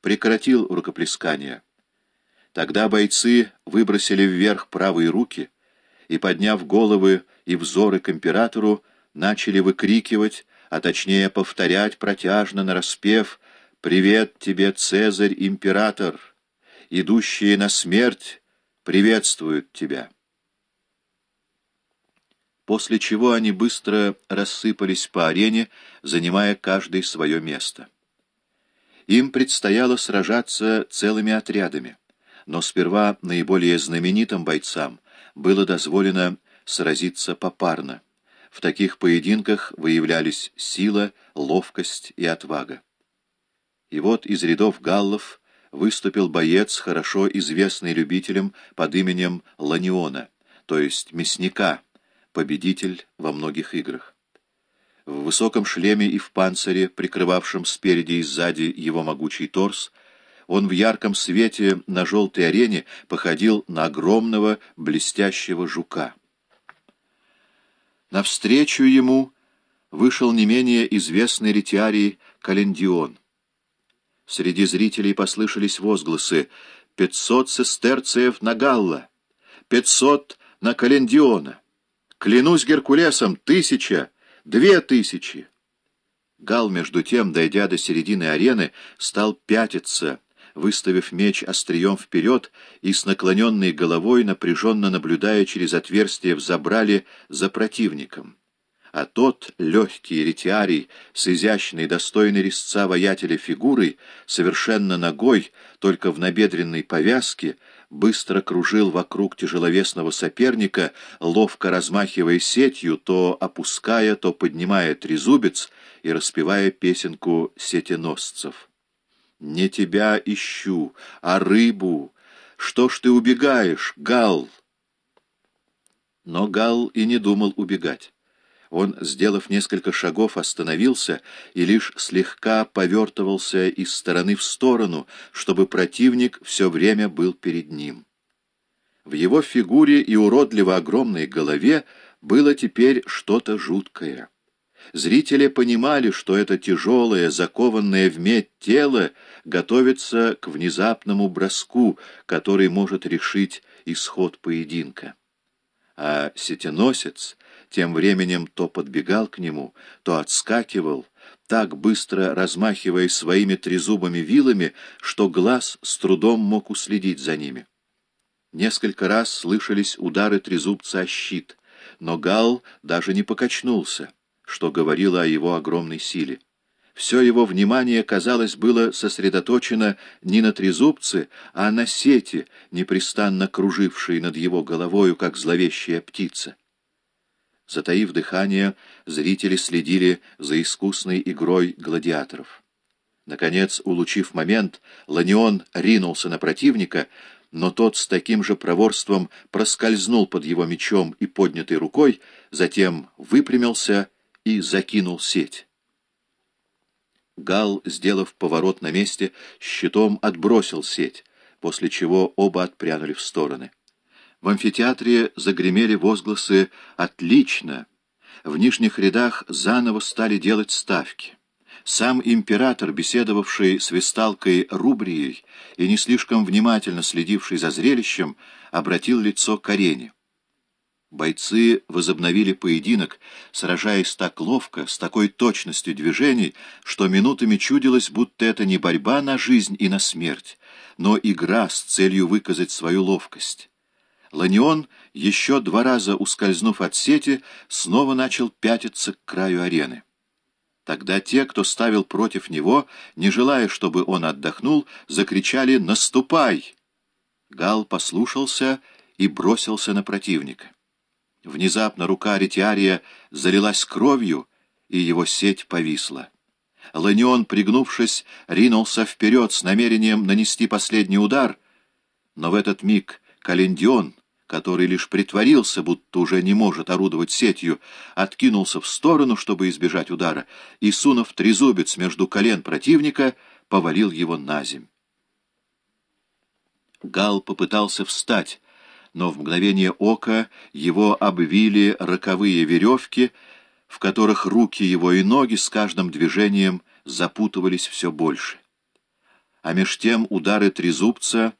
прекратил рукоплескание. Тогда бойцы выбросили вверх правые руки и, подняв головы и взоры к императору, начали выкрикивать, а точнее повторять протяжно нараспев «Привет тебе, Цезарь, император! Идущие на смерть приветствуют тебя!» После чего они быстро рассыпались по арене, занимая каждый свое место. Им предстояло сражаться целыми отрядами, но сперва наиболее знаменитым бойцам было дозволено сразиться попарно. В таких поединках выявлялись сила, ловкость и отвага. И вот из рядов галлов выступил боец, хорошо известный любителям под именем Ланиона, то есть мясника, победитель во многих играх. В высоком шлеме и в панцире, прикрывавшем спереди и сзади его могучий торс, он в ярком свете на желтой арене походил на огромного блестящего жука. Навстречу ему вышел не менее известный ретиарий Календион. Среди зрителей послышались возгласы «Пятьсот сестерцев на Галла! Пятьсот на Календиона! Клянусь Геркулесом, тысяча!» Две тысячи! Гал, между тем, дойдя до середины арены, стал пятиться, выставив меч острием вперед и с наклоненной головой, напряженно наблюдая через отверстие в забрале за противником. А тот, легкий ретиарий, с изящной, достойной резца воятеля фигурой, совершенно ногой, только в набедренной повязке, быстро кружил вокруг тяжеловесного соперника, ловко размахивая сетью, то опуская, то поднимая трезубец и распевая песенку сетеносцев. «Не тебя ищу, а рыбу! Что ж ты убегаешь, Гал?» Но Гал и не думал убегать. Он, сделав несколько шагов, остановился и лишь слегка повертывался из стороны в сторону, чтобы противник все время был перед ним. В его фигуре и уродливо огромной голове было теперь что-то жуткое. Зрители понимали, что это тяжелое, закованное в медь тело готовится к внезапному броску, который может решить исход поединка. А сетеносец тем временем то подбегал к нему, то отскакивал, так быстро размахивая своими трезубыми вилами, что глаз с трудом мог уследить за ними. Несколько раз слышались удары трезубца о щит, но Гал даже не покачнулся, что говорило о его огромной силе. Все его внимание, казалось, было сосредоточено не на трезубце, а на сети, непрестанно кружившей над его головою, как зловещая птица. Затаив дыхание, зрители следили за искусной игрой гладиаторов. Наконец, улучив момент, Ланион ринулся на противника, но тот с таким же проворством проскользнул под его мечом и поднятой рукой, затем выпрямился и закинул сеть. Гал, сделав поворот на месте, щитом отбросил сеть, после чего оба отпрянули в стороны. В амфитеатре загремели возгласы «Отлично!». В нижних рядах заново стали делать ставки. Сам император, беседовавший с весталкой Рубрией и не слишком внимательно следивший за зрелищем, обратил лицо к арене. Бойцы возобновили поединок, сражаясь так ловко, с такой точностью движений, что минутами чудилось, будто это не борьба на жизнь и на смерть, но игра с целью выказать свою ловкость. Ланион, еще два раза ускользнув от сети, снова начал пятиться к краю арены. Тогда те, кто ставил против него, не желая, чтобы он отдохнул, закричали «Наступай!». Гал послушался и бросился на противника. Внезапно рука ретиария залилась кровью, и его сеть повисла. Ланион, пригнувшись, ринулся вперед с намерением нанести последний удар, но в этот миг Календион, который лишь притворился, будто уже не может орудовать сетью, откинулся в сторону, чтобы избежать удара, и, сунув трезубец между колен противника, повалил его на земь. Гал попытался встать, но в мгновение ока его обвили роковые веревки, в которых руки его и ноги с каждым движением запутывались все больше. а меж тем удары трезубца